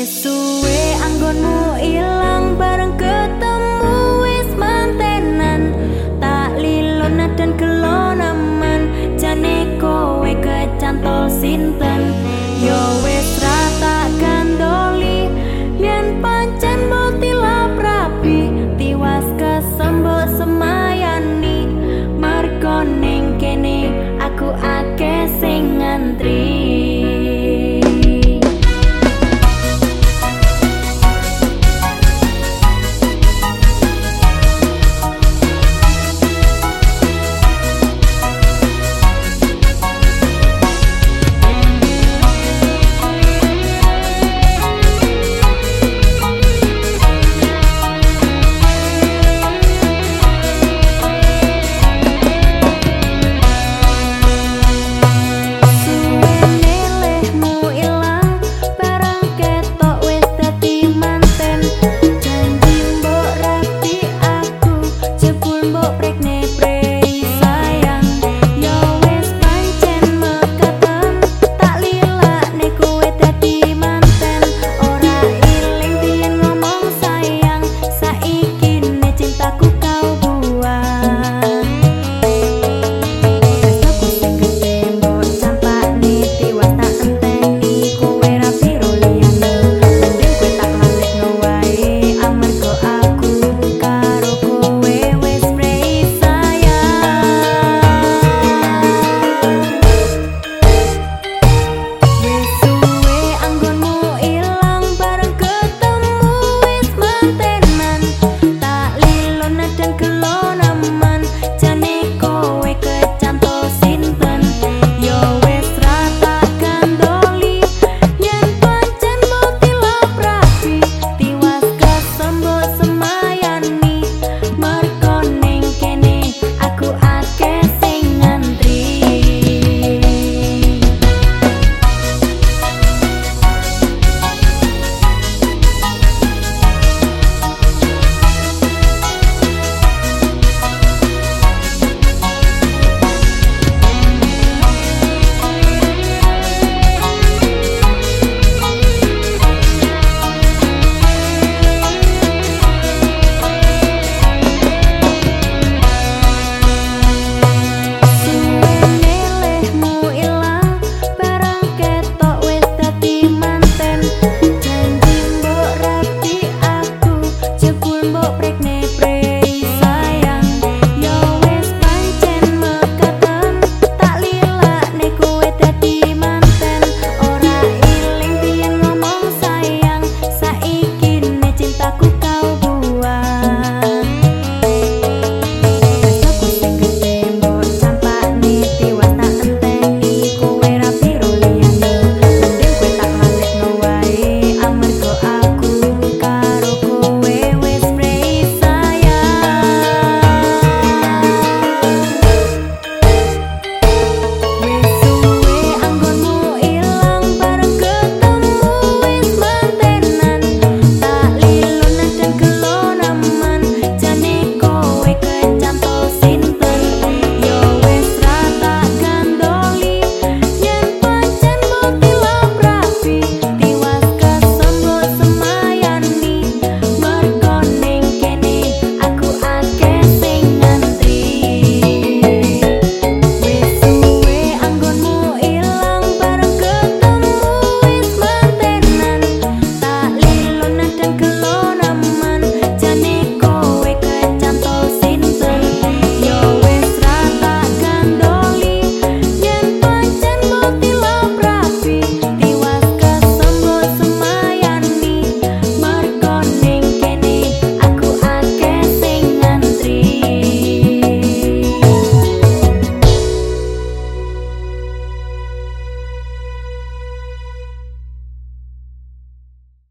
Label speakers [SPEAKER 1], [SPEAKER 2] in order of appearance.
[SPEAKER 1] It's.